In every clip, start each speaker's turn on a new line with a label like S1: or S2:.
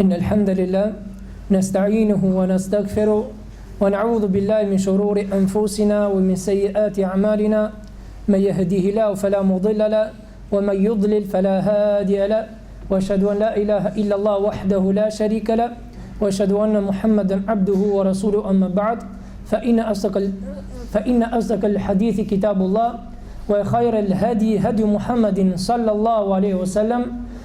S1: إن الحمد لله نستعينه ونستغفره ونعوذ بالله من شرور أنفسنا ومن سيئات أعمالنا من يهديه الله فلا مضل له ومن يضلل فلا هادي له وأشهد أن لا إله إلا الله وحده لا شريك له وأشهد أن محمدا عبده ورسوله أما بعد فإن أصدق فإن أصدق الحديث كتاب الله وخير الهدي هدي محمد صلى الله عليه وسلم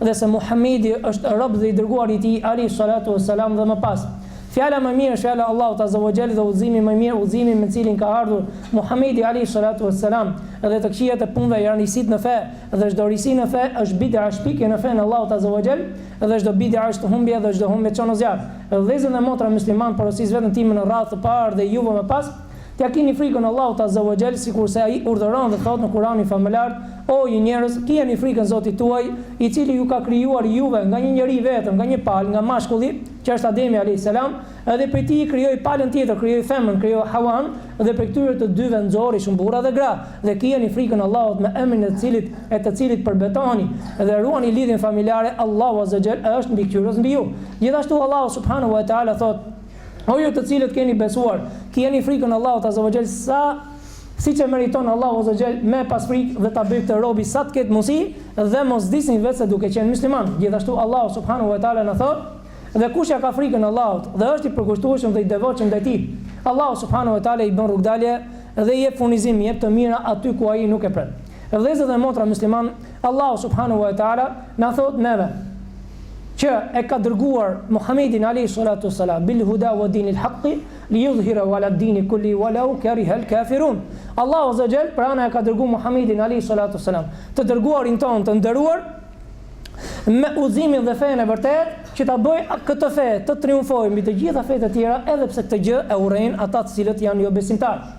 S1: dhe se Muhamedi është rob dhe i dërguari i Tij alejhi salatu ue selam dhe më pas, Fjala më e mirë është fjala e Allahut azza ue xhel dhe udhëzimi më i mirë udhëzimi me të cilin ka ardhur Muhamedi alejhi salatu ue selam, dhe të këqijat e punëve janë risitë në fe, dhe çdo risi në fe është bid'a shpikje në fenë e Allahut azza ue xhel, dhe çdo bid'a është humbje dhe çdo humbje çon në zjarr. Vëllezër dhe motra myslimanë porosis veten time në radhë të parë dhe juve më pas, T'ia kini frikën Allahut azza wa jall, sikurse Ai urdhëron dhe thotë në Kuranin Famëlartë, O ju njerëz, kijani frikën Zotit tuaj, i Cili ju ka krijuar juve nga një njeri vetëm, nga një palë, nga mashkulli, që është Ademi alejhi selam, edhe prej tij krijoi palën tjetër, krijoi femrën, krijoi Hawa'n, dhe prej këtyre të dyve nxorri shumë burra dhe gra, dhe kijani frikën Allahut me emrin e të cilit, e të cilit përbetoheni, dhe ruani lidhjen familjare, Allahu azza wa jall është Mbikëqyrës mbi ju. Gjithashtu Allahu subhanahu wa ta'ala thotë, O ju të cilët keni besuar, kjeni frikën Allahut azza wa jall sa siç e meriton Allahu azza wa jall me ia pas frikë dhe ta bëjë këtë robi sa të ketë mundësi dhe mos vdisni veçse duke qenë musliman. Gjithashtu Allahu subhanahu wa taala na thotë, Dhe kush ja ka frikën Allahut dhe është i përkushtueshëm dhe i devotshëm ndaj Tij, Allahu subhanahu wa taala i bën rrugëdalje dhe i jep furnizim, i jep të mira aty ku ai nuk e pret. Vëllezër dhe motra muslimanë, Allahu subhanahu wa taala na thotë neve, që e ka dërguar Muhamedin alejhi salatu wassalam bil huda wa dinil hakki li yudhhirahu ala dini kullihi wa law kariha al kafirun. Allahu azza wa jall pra na e ka dërguar Muhamedin alejhi salatu wassalam, të dërguarin tonë të nderuar, me udhëzimin dhe fenë e vërtetë, që ta bëjë këtë fe të triumfojë mbi të gjitha fetë e tjera, edhe pse këtë gjë e urrejnë ata të cilët janë jobesimtarë.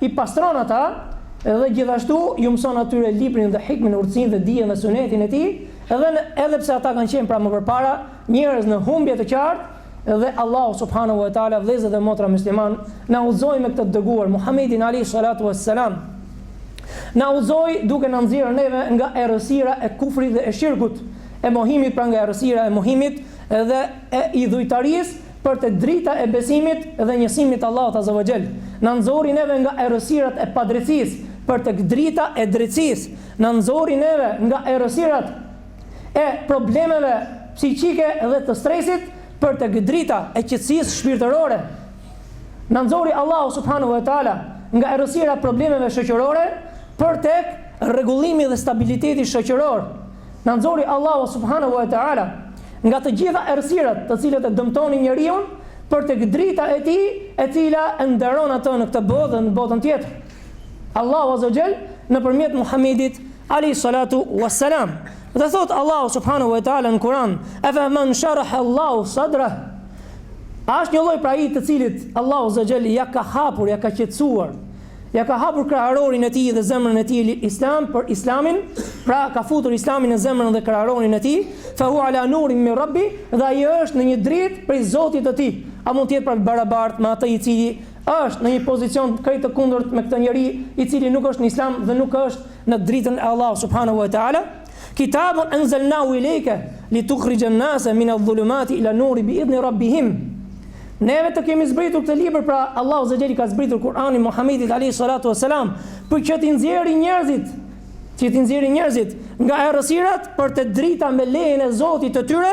S1: I pastron ata dhe gjithashtu ju mëson atyre librin dhe hikmen, urtësinë dhe dijen dhe sunetin e tij, edhe në, edhe pse ata kanë qenë pra më përpara njerëz në humbje të qartë, dhe Allahu subhanahu wa taala vëllezër dhe motra musliman na udhëzoi me këtë të dërguar Muhammedin alejhi salatu wassalam na udhëzoi duke na nxjerrë neve nga errësira e kufrit dhe e shirkut e mohimit pra nga errësira e mohimit dhe e idhujtarisë Për tek drita e besimit dhe njësimit të Allahut azza wa jall, na nxori neve nga errësirat e padrejtësisë, për tek drita e drejtësisë, na nxori neve nga errësirat e problemeve psiqike dhe të stresit, për tek drita e qetësisë shpirtërore, na nxori Allahu subhanu wa ta'ala nga errësira e problemeve shoqërore, për tek rregullimi dhe stabiliteti shoqëror, Na nxori Allahu subhanehu e teala nga të gjitha errësirat të cilat e dëmtonin njeriun për tek drita e tij e cila e nderon atë në këtë botë dhe në botën tjetër. Allahu azza xhel nëpërmjet Muhamedit alayhi salatu wassalam. Dhe thot Allahu subhanahu wa taala në Kur'an, "Afa man sharaha Allahu sadra" A është një lloj pra ai të cilit Allahu azza xhel ja ka hapur, ja ka qetësuar Ja ka hapur kraharorin e tij dhe zemrën e tij Islam për Islamin, pra ka futur Islamin në zemrën dhe kraharorin e tij, fa hu ala nurin min rabbi, dhe ai është në një dritë prej Zotit të tij. A mund të jetë pra të barabartë me atë i cili është në një pozicion krejt të kundërt me këtë njeri i cili nuk është në Islam dhe nuk është në dritën e Allahut subhanahu wa taala kitabun anzalnahu ilayka litukhrijan nasa min adh-dhulumati ila nuri bi idni rabbihim Ne ve të kemi zbritur këtë libër, pra Allahu azza xhel i ka zbritur Kur'anin Muhammedit alejhi salatu veselam, për që t'i nxjerri njerëzit, që t'i nxjerri njerëzit nga errësirat për te drita me lejen e Zotit të tyre,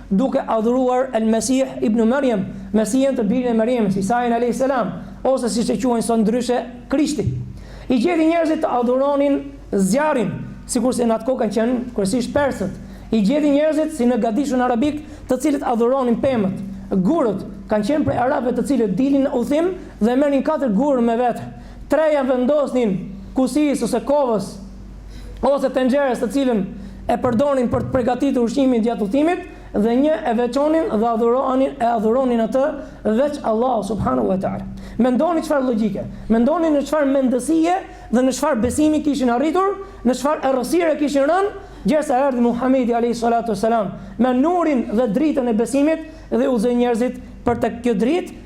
S1: duke adhuruar El-Mesih ibn Merjem, Mesihen të birin e Merjemës, Isain alejhi selam, ose siç e quajnë sot ndryshe, Krishtin. I gjeti njerëzit të adhuronin zjarrin, sikurse në atë kohë kanë qenë kryesisht persët. I gjeti njerëzit, si në gadishun arabik, të cilët adhuronin pemët, gurët. Kanë qenë prej arabëve të cilët dilnin në udhëtim dhe merrnin katër gurë me vete. Tre ia vendosnin kusisë ose kovës. ose tenxheres të cilën e përdonin për të përgatitur ushqimin gjatë udhëtimit dhe një e veçonin dhe adhuronin e adhuronin atë veç Allahu subhanahu wa taala. Mendoni çfarë logjike, mendoni në çfarë mendësie dhe në çfarë besimi kishin arritur, në çfarë errësire kishin rënë, gjersa erdhi Muhamedi alayhi salatu wasalam me nurin dhe dritën e besimit dhe udhëzoi njerëzit për tek kjo dritë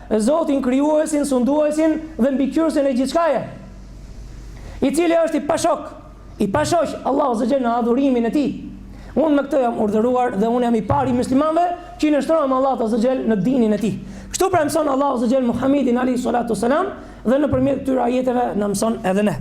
S1: Zotin Krijuesin, Sunduesin dhe Mbikëqyrësin e gjithçkaje, i cili është i pashok, i pashoq, Allahu azza xhel në adhurimin e Tij. Unë me këtë jam urdhëruar dhe unë jam i pari i myslimanëve që i nënshtrohem Allahut azza xhel në dinin e Tij. Kështu pra e mëson Allahu azza xhel Muhammedin alaihi salatu selam Dhe nëpërmjet këtyre ajeteve na mëson edhe ne.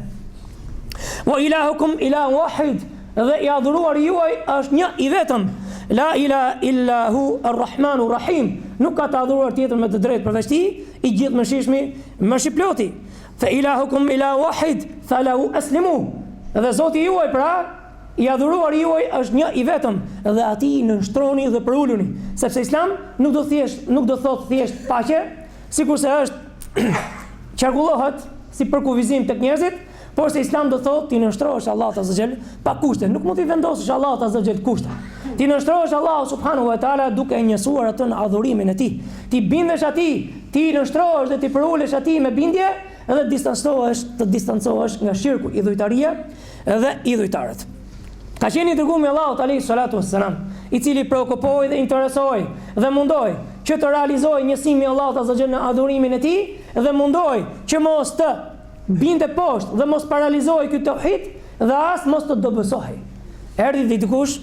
S1: Wa ilahukum ilahu wahid dhe i adhuruari juaj është një i vetëm. La ilaha illa hu ar-rahmanu rahim. Nuk ka të adhuruar tjetër me të drejtë përveç tij, i Gjithëmëshirshmi, Mëshirploti. Fa ilahukum ilahu wahid falahu aslimu. Dhe Zoti juaj pra i adhuruari juaj është një i vetëm dhe atij nënshtrojuni dhe përuljuni, sepse Islam nuk do thjesht nuk do thotë thjesht paqe, Sikurse është qarkullohet si përkufizim tek njerëzit, por se Islam do thotë t'i nënshtrohesh Allahut azza xhel pa kushte, nuk mund t'i vendosesh Allahut azza xhel kushte. T'i nënshtrohesh Allahut subhanahu wa taala duke e njësuar atë në adhurimin e tij. T'i bindesh atij, t'i nënshtrohesh dhe t'i përulesh atij me bindje edhe distancohesh, të distancohesh nga shirku, idhujtaria, Edhe idhujtarët. Ka qenë i dërguari i Allahut alayhi salatu wassalam, i cili preokupohej dhe interesohej dhe mundohej që të realizohej njësimi e Allahut azza xhel në adhurimin e tij dhe mundohej që mos të binte poshtë dhe mos paralizohej ky tauhid dhe as mos të dobësohej. Erdhi dikush,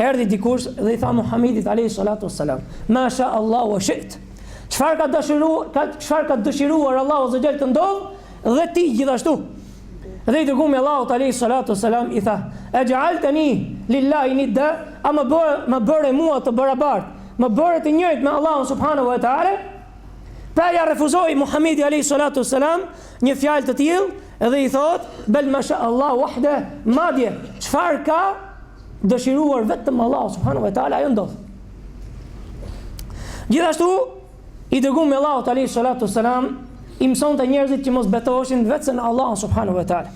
S1: erdhi dikush dhe i tha Muhamedit alayhi salatu wassalam, "Ma sha Allahu wa shi't." Çfarë ka dëshiruar, çfarë ka dëshiruar Allahu azza xhel të ndodhë, Dhe ti gjithashtu. Dhe i dërgumi Allahut alejhi salatu selam i tha, exhealteni lillahi nidda, a më bëre, më bëre mua të barabartë, më bëre të njëjtë me Allahun subhanahu wa taala, pra ia refuzoi Muhammedi alejhi salatu selam një fjalë të tillë, edhe i thotë, bel ma sha Allah wahde, madje, çfarë ka dëshiruar vetëm Allahu subhanahu wa taala, ajo ndodh. Gjithashtu, I dërgumi Allahut alejhi salatu wassalam i mësonte njerëzit që mos betoheshin vetëm se në Allahun subhanahu wa taala.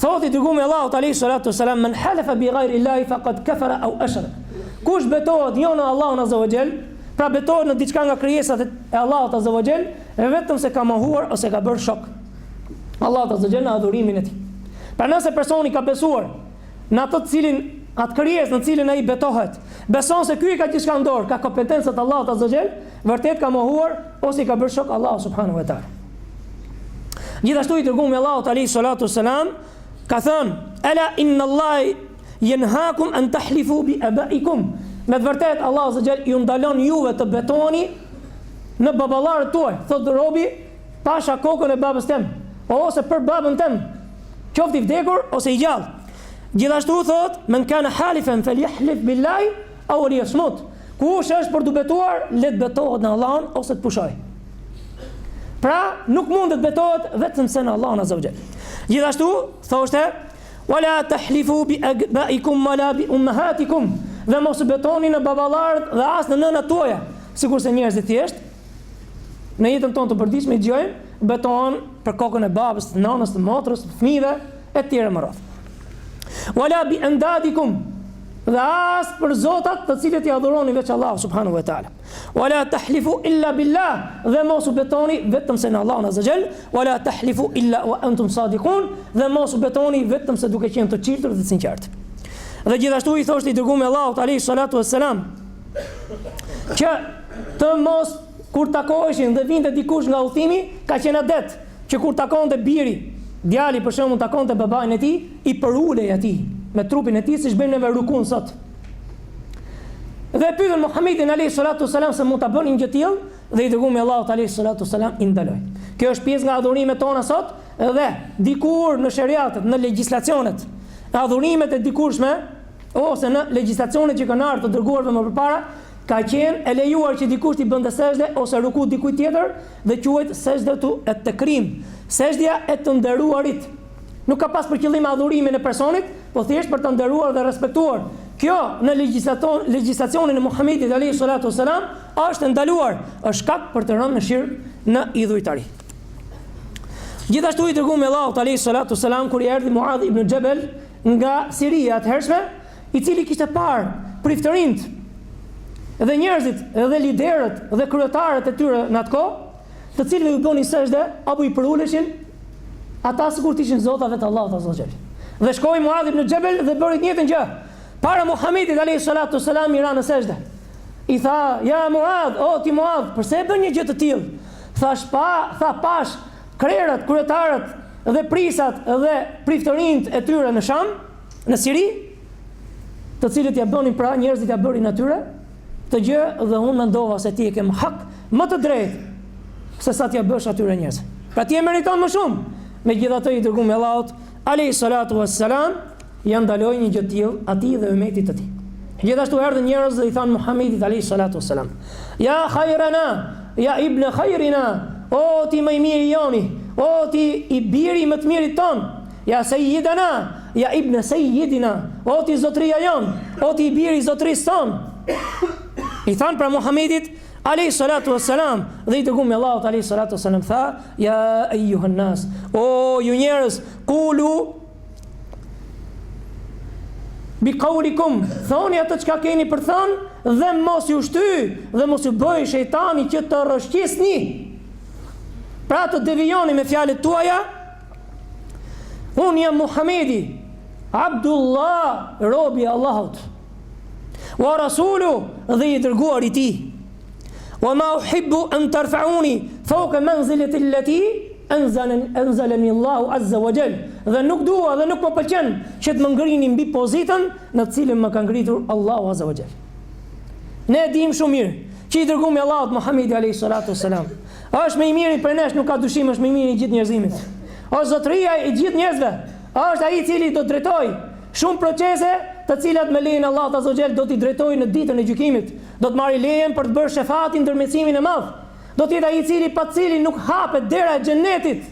S1: Thotë i dërgumi Allahut alejhi salatu wassalam men halafa bi ghayri llahi faqad kafara aw ashrak. Kush betohet jo në Allahun azza wa jall, pra betohet në diçka nga krijesat e Allahut azza wa jall, vetëm se ka mohuar ose ka bërë shok Allahut azza wa jall në adhurimin e tij. Pra nëse personi ka besuar në atë të cilin atë krijesë në të cilin ai betohet, beson se ky i ka gjithçka në dorë, ka kompetencat e Allahut azza wa xhel, vërtet ka mohuar ose i ka bërë shok Allahut subhanahu wa taala. Gjithashtu i dërgumi Allahut alayhi salatu selam ka thënë: "Ela inna Allaha yanhaakum an tahlifu bi abaikum." Me të vërtetë Allahu azza wa xhel ju ndalon juve të betoni në baballarët tuaj, thotë robi Pasha kokën e babës tem, ose për babën tem, qoftë i vdekur ose i gjallë. Gjithashtu thotë, men kana halifen falyahlif billahi aw liyasmut. Kush është për të betuar, le të betohet në Allahun ose të pushojë. Pra, nuk mund të betohet vetëm se në Allahun Azza wa Jall. Gjithashtu thoshte, "Wala tahlifu bi abaikum wala bi ummahatikum." Dhe mos betoni në baballarët dhe as në nënat tuaja, sikurse njerëzit thjesht Në jetën tonë të përditshme dëgjojmë betohen për kokën e babës, të nënës, të motrës, të fëmijëve e tjerë më radhë. Wala bi andadikum dhe as për zotat të cilët i adhuroni veç Allahut subhanahu wa taala. Wala tahlifu illa billah dhe mos u betoni vetëm se në Allahun azza wa jall, wala tahlifu illa wa antum sadiqun dhe mos u betoni vetëm se duke qenë të çiltur dhe të sinqertë. Dhe gjithashtu i thoshte i dërgumi Allahut alayhi salatu wassalam, Që të mos kur takoheshin dhe vinte dikush nga udhëtimi, ka qenë adet që kur takonte biri, djali për shembull takonte babain e tij, i përulej atij me trupin e tij siç bëjmë neve rukun sot. Dhe e pyetën Muhamedin alayhi salatu wasalam se mund ta bënin gjë të tillë dhe i dërgumi Allahut alayhi salatu wasalam i ndaloi. Kjo është pjesë nga adhurimet tona sot dhe dikur në shariatet, në legjislacionet, adhurimet e dikurshme ose në legjislacionet që kanë ardhur të dërguarit më përpara, ka qenë e lejuar që dikush t'i bënte sexhde ose ruku dikujt tjetër dhe quhet sexhdetu et-tekrim, sexhdja e të nderuarit. Nuk ka pas për qëllim adhurimin e personit, po thjesht për ta nderuar dhe respektuar. Kjo në legjislacionin e Muhamedit alejhi salatu ue selam është e ndaluar, është shkak për të rënë në shirk, në idhujtari. Gjithashtu i dërguari i Allahut alejhi salatu ue selam kur i erdhi Muadh ibn Xhebel, nga Siria e atëhershme, i cili kishte parë priftërinjtë dhe njerëzit dhe liderët dhe kryetarët e tyre në atë kohë, të cilëve ju bënin sexhde apo i përuleshin ata sikur të ishin zota veç Allahut azza wa jall. Dhe shkoi Muadh ibn Xhebel dhe bëri të njëjtën gjë. Para Muhamedit alayhi salatu wasalam i ra në sexhde. I tha, "Ja Muadh, o ti Muadh, përse e bën një gjë të tillë?" Tha, "Pa, tha pashë Krerët, kryetarët dhe prijësat dhe priftërinjtë e tyre në Sham, në Siri, të cilët ja bënin pra njerëzit ja bërin atyre këtë gjë dhe unë mendova se ti e ke më hak më të drejtë se sa t'ja bësh atyre njerëzve. Pra ti e meriton më shumë. Megjithatë i dërguari i Allahut alayhi salatu wassalam Ia ndaloi një gjë të tillë atij dhe ymetit të tij. Gjithashtu erdhën njerëz dhe i thanë Muhamedit alejhi salatu ves selam: "Ya khayrana, ya ibn khayrina, o ti më i miri joni, o ti i biri i më të mirit tonë, ya seyyidana, ya ibn seyyidina, o ti zotëria jonë, o ti i biri i zotërisë sonë." I thanë pra Muhamedit alejhi salatu ves selam dhe i dërguari i Allahut alejhi salatu ves selam tha: "Ya eyyuhan nas, o ju njerëz, qulu Bi kaulikum, thoni atë çka keni për të thënë dhe mos ju shtyjë dhe mos ju bëjë shejtani që të rrëshqisni. Pra të devijoni me fjalët tuaja. Unë jam Muhamedi, Abdullah, robi i Allahut. Wa rasulu dhe i dërguar i tij. Wa ma uhibbu an tarfa'uni fawqa manzilati allati anzalani anzalani Allahu azza wa jall. Dhe nuk dua dhe nuk më pëlqen që të më ngrini mbi pozitën në të cilën më ka ngritur Allahu azza wa jall. Ne e dimë shumë mirë që i dërguari i Allahut Muhamedi alayhi salatu wassalam. Është më i miri prej nesh, nuk ka dyshim, është më i miri i gjithë njerëzimit. Është zotëria e gjithë njerëzve. Është ai i cili do të drejtojë shumë procese, të cilat me lejen e Allahut azza wa jall do t'i drejtojë në ditën e gjykimit. Do të marri lejen për të bërë shefatin ndërmjetësimin e madh do të jetë ai i cili pa të cilin nuk hapet dera e xhenetit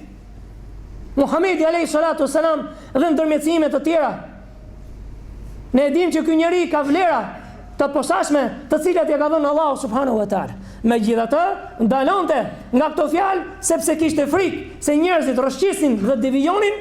S1: Muhamedi alejhi salatu ves selam dhe ndërmjetësime të tjera Ne e dimë që ky njeri ka vlera të posaçme të cilat ja ka dhënë Allahu subhanahu wa taala megjithatë ndalonte nga këto fjalë sepse kishte frikë se njerëzit rrëshqisnin dhe devijonin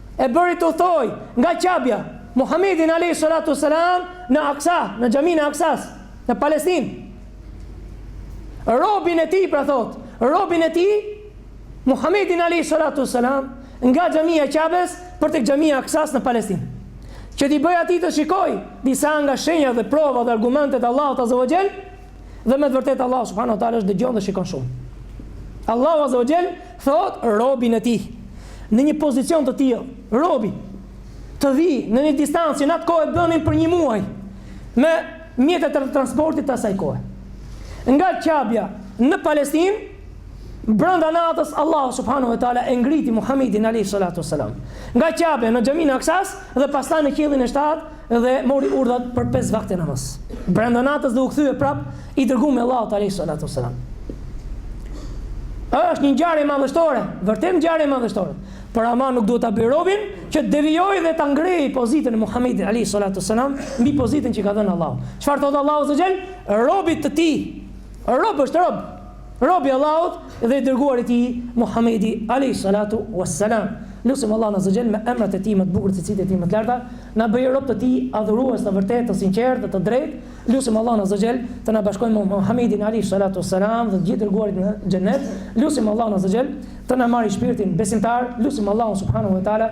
S1: E bëri të udhtojë nga Qabja, Muhammedin alejhi salatu selam në Aksa, në xhaminë e Aksas, në Palestinë. Robin e tij pra thot, robin e tij Muhammedin alejhi salatu selam nga xhamia e Qabes për tek xhamia e Aksas në Palestinë. Që t'i bëjë atij të shikojë disa nga shenjat dhe provat dhe argumentet e Allahut azza wa Dhe me të vërtetë Allahu subhanahu wa taala është dëgjon dhe shikon shumë. Allahu azza wa jall thot robin e tij në një pozicion të tillë, robi të vijë në një distancë që në atë kohë e bënin për një muaj me mjetet e transportit të asaj kohe. Nga Qabja në Palestinë Brenda natës Allahu subhanahu wa taala e ngriti Muhamedin alayhi salatu wasalam nga Qabja në Xhamin e Aksas dhe pastaj në qiellin e shtatë dhe mori urdhat për pesë vakte namaz. Brenda natës dhe u kthye prap i dërgumi i Allahut alayhi salatu wasalam. Është një ngjarje madhështore, vërtet ngjarje madhështore. Por ama nuk duhet ta bëjë robin që të devijojë dhe ta ngrejë pozitën e Muhamedit alayhi salatu wasalam mbi pozitën që ka dhënë Allahu. Çfarë thotë Allahu subhanahu wa taala? Robin e tij. Rob është rob. Robi i Allahut dhe i dërguari i Tij, Muhamedi, alejhi salatu ue selam. Lusim Allahun azza xhel me emrat e Tij më të bukur dhe cilësitë e Tij më të larta, na bëjë rob të Tij, adhurues të vërtetë, të sinqertë dhe të drejtë. Lusim Allahun azza xhel të na bashkojë me Muhamedin, alejhi salatu ue selam, dhe të gjithë dërguarit në Xhennet. Lusim Allahun azza xhel të na marrë shpirtin besimtar. Lusim Allahun subhanahu ue teala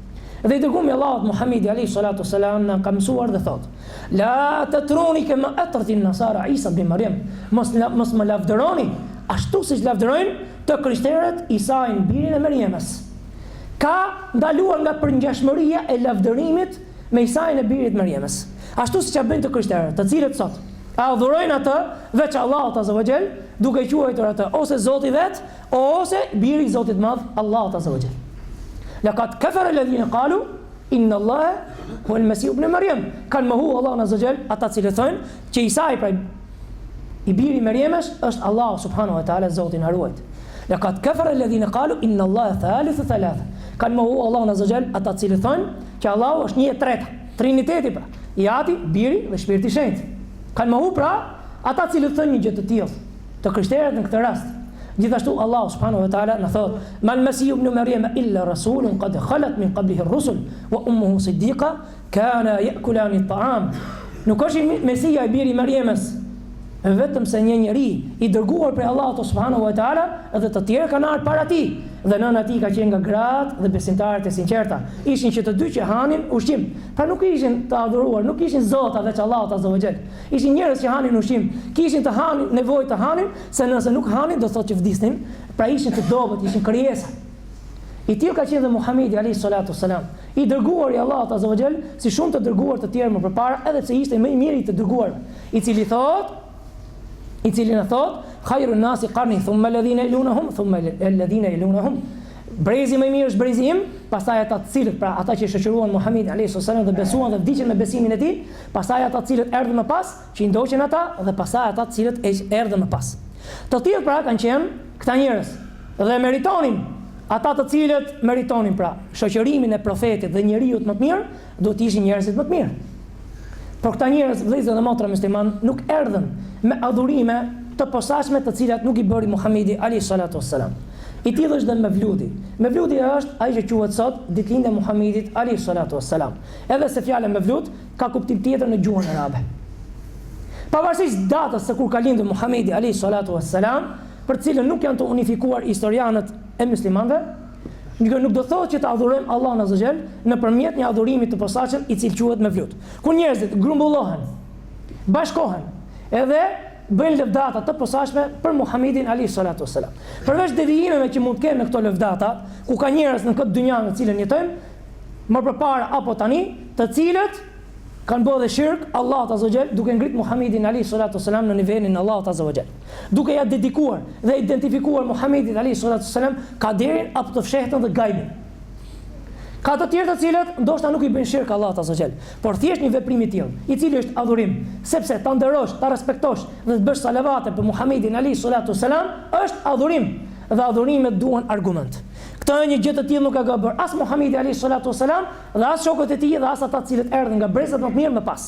S1: Dhe i dërgumi i Allahut Muhamedi alejhi salatu selam na ka mësuar dhe thotë: La tatruni kama atrat an-nasara Isa ibn Maryam. Mos mos më lavdëroni ashtu siç lavdërojnë të krishterët Isain birin e Merjemës. Ka ndaluar nga përngjashmëria e lavdërimit me Isain e birit të Merjemës, ashtu siç ia bëjnë të krishterët, të cilët sot e adhurojnë atë veç Allahut azza wa jall, duke quajtur atë ose Zoti vet Ose biri i Zotit të Madh, Allahut Azza wa Jall. Laqad kafara alladhina qalu inna Allaha huwa al-Masih ibn Maryam. Kan mohu Allahun Azza wa Jall ata të cilët thonë që Isa i pra biri i Maryamës është Allahu subhanahu wa taala Zoti na ruajt. Laqad kafara alladhina qalu inna Allaha thalithu thalatha. Kan mohu Allahun Azza wa Jall ata të cilët thonë që Allahu është një e treta, triniteti pra, i Ati, Biri dhe Shpirti i Shenjtë. Kan mohu pra ata të cilët thonë një gjë të tillë. Të krishterët në këtë rast, gjithashtu Allahu subhanahu wa taala na thotë: "Mal Masih ibn Maryam illa rasulun qad khalat min qablihi ar-rusul wa ummuhu siddiqa kana ya'kulani at-ta'am." Nuk është Mesihu i biri i Mariamës, vetëm se një njeri i dërguar prej Allahut subhanahu wa taala dhe të tjerë kanë ardhur para tij dhe nëna e tij ka qenë nga gratë dhe besimtaret e sinqerta. Ishin që të dy që hanin ushqim, pra nuk ishin të adhuruar, nuk ishin zota veç Allahut azza wa jall. Ishin njerëz që hanin ushqim, kishin të hanin, nevojë të hanin, se nëse nuk hanin do të thotë që vdisnin, pra ishin të dobët, ishin krijesa. I tillë ka qenë dhe Muhamedi alayhi salatu wasalam, i dërguar i Allahut azza wa jall, si shumë të dërguar të tjerë më përpara, edhe pse ishte më i miri i të dërguarve, i cili thotë i cili na thotë khairun nasi qarni thumma alladhina yalunhum thumma alladhina yalunhum brezi më i mirë është brezi im pastaj ata të cilët pra ata që shoqëruan Muhamedin alayhi salatu wasalam dhe besuan dhe vdiqën me besimin e tij pastaj ata të cilët erdhën më pas, që i ndoqën ata dhe pastaj ata të cilët erdhën më pas. Të tillë pra kanë qenë këta njerëz dhe meritonin ata të cilët meritonin pra shoqërimin e profetit dhe njeriut më të mirë, duhet të ishin njerëzit më të mirë. Por këta njerëz, vëllezër dhe motra musliman, nuk erdhën me adhurime të posaçme të cilat nuk i bëri Muhamedi alayhi salatu wassalam. I tillë është dhe Mevludi. Mevludi është ai që quhet sot ditëlindja e Muhamedit alayhi salatu wassalam. Edhe se fjala mevlud ka kuptim tjetër në gjuhën arabe. Pavarësisht datës se kur ka lindur Muhamedi alejhi salatu was salam, për të cilën nuk janë të unifikuar historianët e muslimanëve, kjo nuk do të thotë që të adhurojmë Allahun azza wa jall nëpërmjet një adhurimi të posaçëm i cili quhet mevlud. Kur njerëzit grumbullohen, bashkohen, edhe bëjnë lëvdata të posaçme për Muhamedin alejhi salatu was salam. Përveç devijimeve që mund të kenë në këto lëvdata, ku ka njerëz në këtë dynjë në të cilën jetojmë, më përpara apo tani, të cilët kanë bërë dhe shirk Allahut Azza wa Jall, duke ngrit Muhamedin Alaihi Salatu Wassalam në nivelin e Allahut Azza wa Jall. Duke ia dedikuar dhe identifikuar Muhamedin Alaihi Salatu Wassalam kaderin apo të fshehtën dhe gajbin. Ka të tjerë të cilët ndoshta nuk i bëjnë shirk Allahut Azza wa Jall, por thjesht një veprim i tillë, i cili është adhurim, sepse ta nderosh, ta respektosh dhe të bësh salavate për Muhamedin Alaihi Salatu Wassalam është adhurim dhe adhurimet duan argument. Këtë një gjë të tillë nuk e ka bërë as Muhamedi alayhi salatu wasalam dhe as shokët e tij dhe as ata të cilët erdhën nga brezat më të mirë më pas.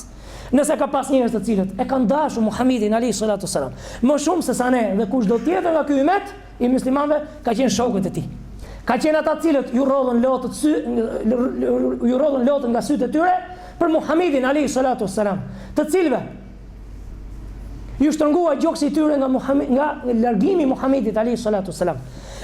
S1: Nëse ka pas njerëz të cilët e kanë dashur Muhamedin alayhi salatu wasalam më shumë se sa ne dhe kushdo tjetër nga ky umet i muslimanëve ka qenë shokët e tij. Ka qenë ata të cilët iu rrodhën lotët sy iu rrodhën lotët nga sytë e tyre për Muhamedin alayhi salatu wasalam, të cilëve Iu shtrëngua gjoksi i tyre nga Muhamedi, nga largimi i Muhamedit alayhi salatu wasalam.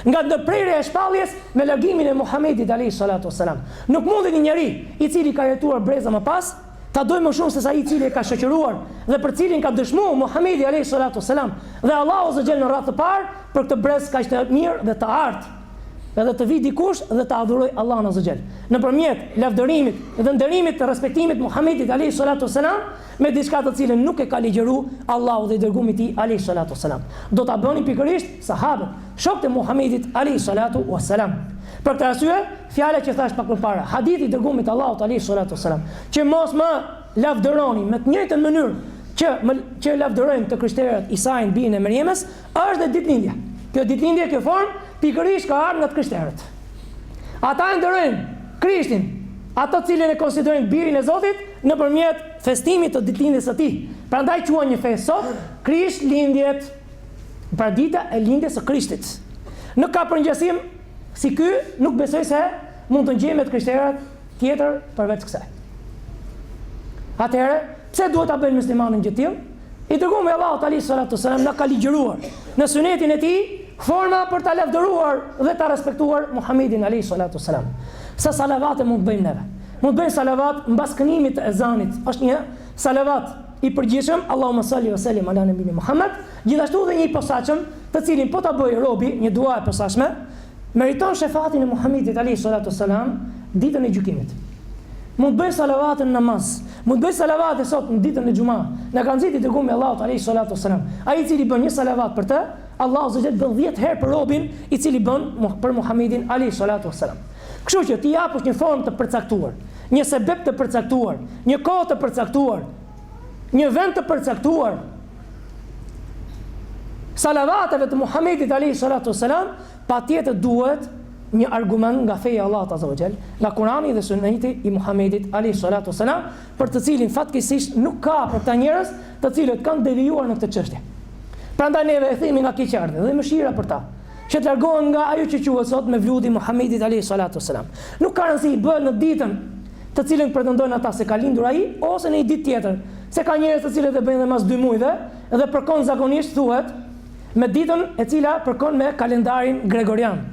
S1: Nga ndërprerja e shpalljes me largimin e Muhamedit alayhi salatu wasalam. Nuk mundet një njeri i cili ka jetuar breza më pas ta dojë më shumë se sa ai i cili e ka shoqëruar dhe për cilin ka dëshmuar Muhamedi alayhi salatu wasalam. Dhe Allahu azza wa jall në radhë të parë për këtë brez kaq të mirë dhe të artë. Edhe të vijë dikush dhe të adhurojë Allahun azza wa jall. Nëpërmjet lavdërimit dhe nderimit të respektimit Muhamedit alayhi salatu wasalam, me diçka të cilën nuk e ka ligjëru Allahu dhe i dërgumi i tij alejhi salatu wa selam. Do ta bënin pikërisht sahabët, shokët e Muhamedit alejhi salatu wa selam. Për këtë arsye, fjala që thashë pak më parë, hadithi i të dërgumit të Allahut alejhi salatu wa selam, që mos më lavdëroni me të njëjtën mënyrë që më që lavdërojnë të krishterët Isain birin e Merjemes, Është dhe ditëlindja. Kjo ditëlindje, kjo formë, pikërisht ka ardhur nga të krishterët. Ata e nderojnë Krishtin, atë të cilin e konsiderojnë Birin e Zotit, nëpërmjet festimit të ditëlindjes së tij. Prandaj quhet një festë sot Krishtlindjet, pra dita e lindjes së Krishtit. Nuk ka përngjasim si ky, nuk besoj se mund të ngjajmë me të krishterët tjetër përveç kësaj. Atëherë, pse duhet ta bëjmë muslimanët një gjë të tillë? I dërgumi i Allahut alejhi salatu selam na ka ligjëruar në sunetin e tij forma për ta lavdëruar dhe ta respektuar Muhamedin alejhi salatu selam. Sa salavate mund të bëjmë neve? Mund të bëjmë salavat mbas kënimit të ezanit. Është një salavat i përgjithshëm, Allahumma salli wa sallim ala nabijina Muhammad, gjithashtu dhe një i posaçëm, të cilin po ta bëj robi një dua e posaçme, Meriton shefatin e Muhamedit alejhi salatu ves selam ditën e gjykimit. Mund të bëjë salavate në namaz. Mund të bëjë salavate sot në ditën e xhuma. Na ka nxitë i dërgumi i Allahut alejhi salatu ves selam. Ai i cili bën një salavat për të, Allahu azza wa xhel bën dhjetë herë për robin i cili bën për Muhamedin alejhi salatu ves selam. Kështu që t'i japësh një formë të përcaktuar, një sebeb të përcaktuar, një kohë të përcaktuar, një vend të përcaktuar salavateve të Muhamedit alayhi salatu wasalam, patjetër duhet një argument nga feja e Allahut azza wa jall, nga Kurani dhe Sunneti i Muhamedit alayhi salatu wasalam, për të cilin fatkeqësisht nuk ka për këta njerëz, të cilët kanë devijuar në këtë çështje. Prandaj neve e themi nga keqardhja dhe mëshira për ta. që të largohen nga ajo që quhet sot mevludi i Muhamedit alayhi salatu wasalam. Nuk ka rëndësi bëhet në ditën të cilën pretendojnë ata se ka lindur ai ose në një ditë tjetër, se ka njerëz të cilët e bëjnë dhe mas dy muajve dhe përkon zakonisht thuhet me ditën e cila përkon me kalendarin gregorian,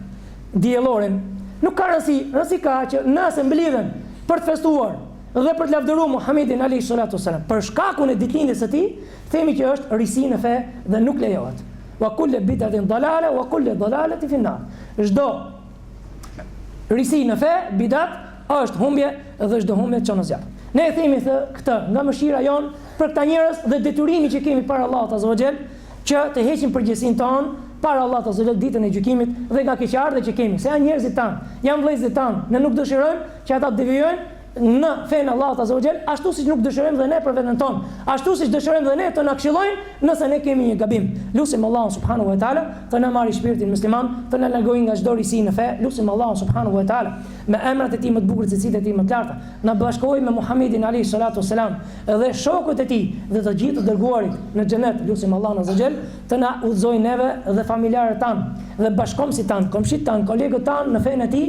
S1: diellorin. Nuk ka rëndësi, rëndësi ka që nëse mblidhen për të festuar dhe për të lavdëruar Muhamedin alayhi salatu wasalam, për shkakun e ditëlindjes së tij, themi që është risi në fe dhe nuk lejohet. Wa kullu bid'atin dalale wa kullu dalaletin fin nar. Çdo risi në fe, bidat, është humbje dhe çdo humbje çon në zjarr. Ne e themi se këtë nga mëshira jonë për këta njerëz dhe detyrimi që kemi para Allahut azza wa jall që të heqim përgjegjësinë tonë para Allahut azza wa jall ditën e gjykimit dhe nga keqardhja që kemi. Se janë njerëzit tanë, janë vëllezërit tanë, ne nuk dëshirojmë që ata të devijojnë në fenë e Allahut azza wa jall, ashtu siç nuk dëshirojmë dhe ne për veten tonë, ashtu siç dëshirojmë dhe ne të na këshillojnë nëse ne kemi një gabim. Lutim Allahun subhanahu wa taala të na marrë shpirtin musliman, të na largojë nga çdo risi në fe. Lutim Allahun subhanahu wa taala me emrat e tij më të bukur dhe cilësitë e tij më të larta, na bashkojë me Muhamedin alejhi salatu selam dhe shokët e tij dhe të gjithë të dërguarit në xhenet. Lutim Allahun azza wa jall të na udhëzojë neve dhe familjarët tanë dhe bashkomsit tanë, komshit tanë, kolegët tanë në fenë e tij.